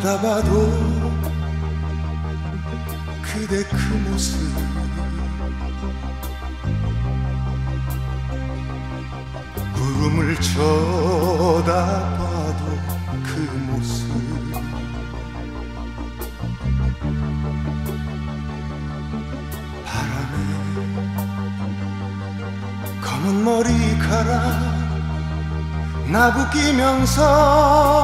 쳐다봐도 그대 그 모습. 구름을 쳐다봐도 그 모습. 바람에 검은 머리카락 나부끼면서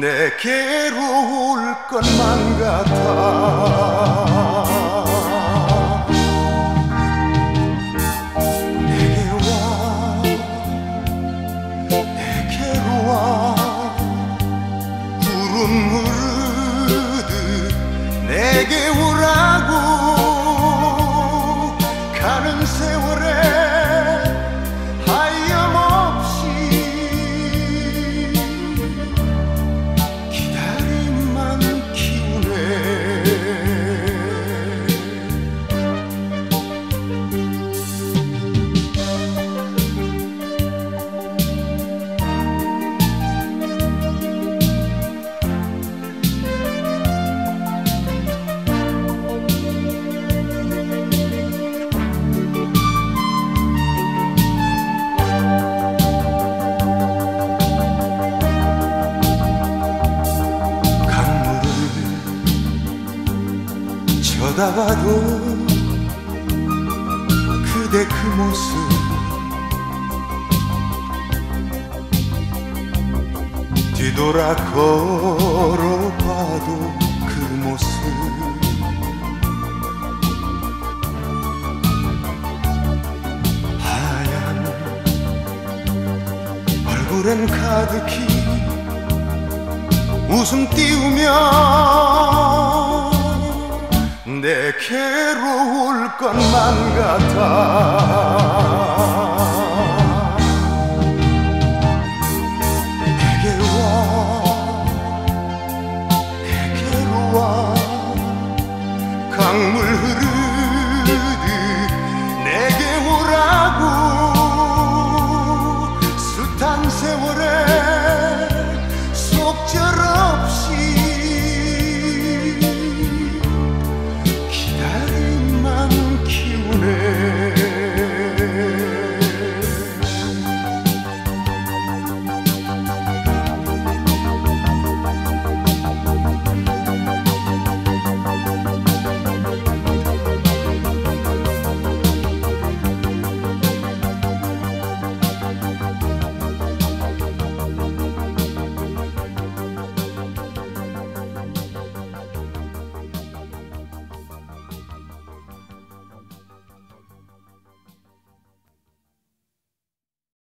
내게로 올 것만 같아 쳐다봐도 그대 그 모습. 뒤돌아 걸어봐도 그 모습. 하얀 얼굴엔 가득히 웃음 띄우며 것만 같아